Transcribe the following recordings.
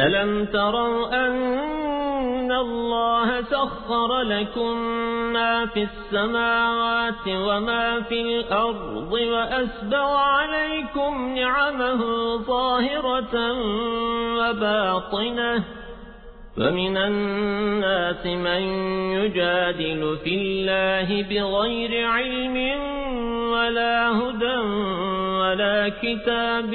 ألم تروا أن الله سخر لكم ما في السماوات وما في الأرض وأسبغ عليكم نعمه ظاهرة وباطنة ومن الناس من يجادل في الله بغير علم ولا هدى ولا كتاب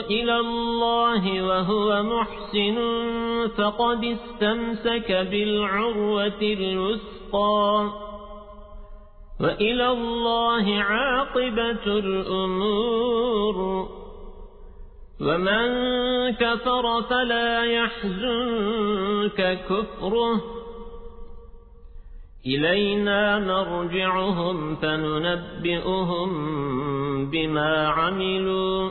إلى الله وهو محسن فقد استمسك بالعروة الوسطى وإلى الله عاقبة الأمور. ومن كفر فلا يحزنك كفره. إلينا مرجعهم فننبئهم بما عملوا.